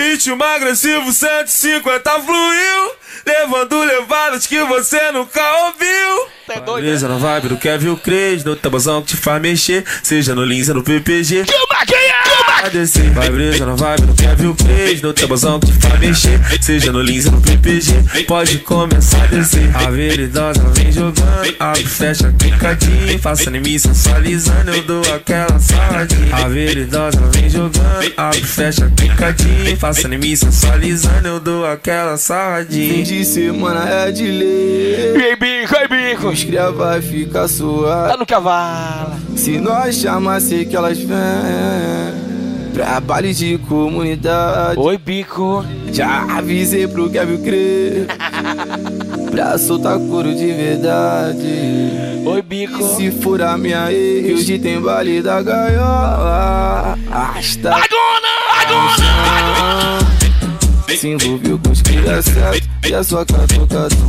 Ritmo agressivo 150 fluiu, levando levadas que você nunca ouviu. Doido? Beleza na vibe do Kevin Cres, no tabuzão que te faz mexer, seja no Lins ou no PPG. Vai descer, vai brisa na vibe do Kevin Cres, no tabuzão que faz mexer, seja no Lins ou no PPG. Pode começar a descer. A veridosa vem jogando, abre, fecha, clicadinho, faça anime sensualizando, eu dou aquela saladinha. A veridosa vem jogando, abre, fecha, clicadinho, faça anime sensualizando, eu dou aquela Fim saladinha. de semana é de lei. Ei, bico, ei, bico. Os cria vai ficar Tá suave. no cavalo. Se nós chamar, sei que elas vêm. Pra baile de comunidade. Oi, bico. Já avisei pro Kevin crer. Pra soltar couro de verdade. Oi, bico. Se for a minha ex, hoje tem baile da gaiola. Agona, agona. Se envolveu com os cria certo. E a sua catucação.